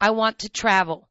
I want to travel.